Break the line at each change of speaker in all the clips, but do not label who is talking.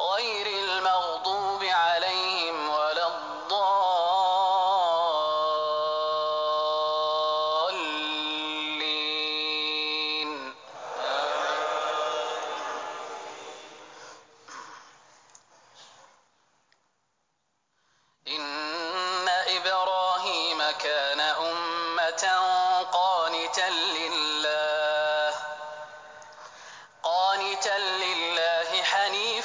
غير المغضوب عليهم ولا الضالين إن إبراهيم كان أمة قانتا لله قانتا لله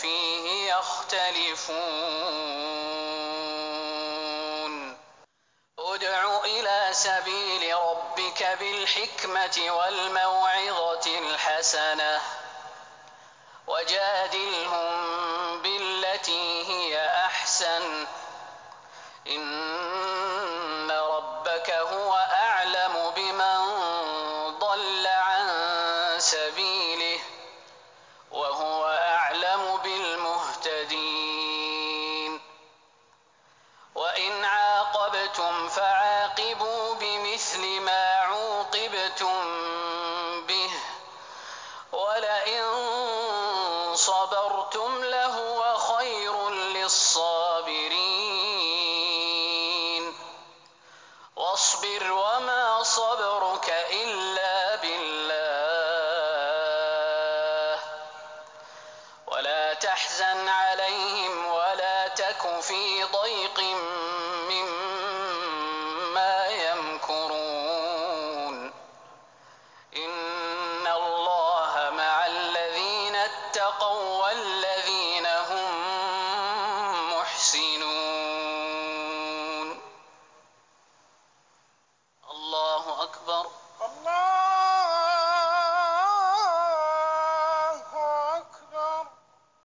فيه يختلفون ادع إلى سبيل ربك بالحكمة والموعظة الحسنة وجادلهم بالتي هي أحسن إن صبرتم لهو خير للصابرين واصبر وما صبرك إلا بالله ولا تحزن عليهم ولا تك في ضيق مما يمكرون إن أكبر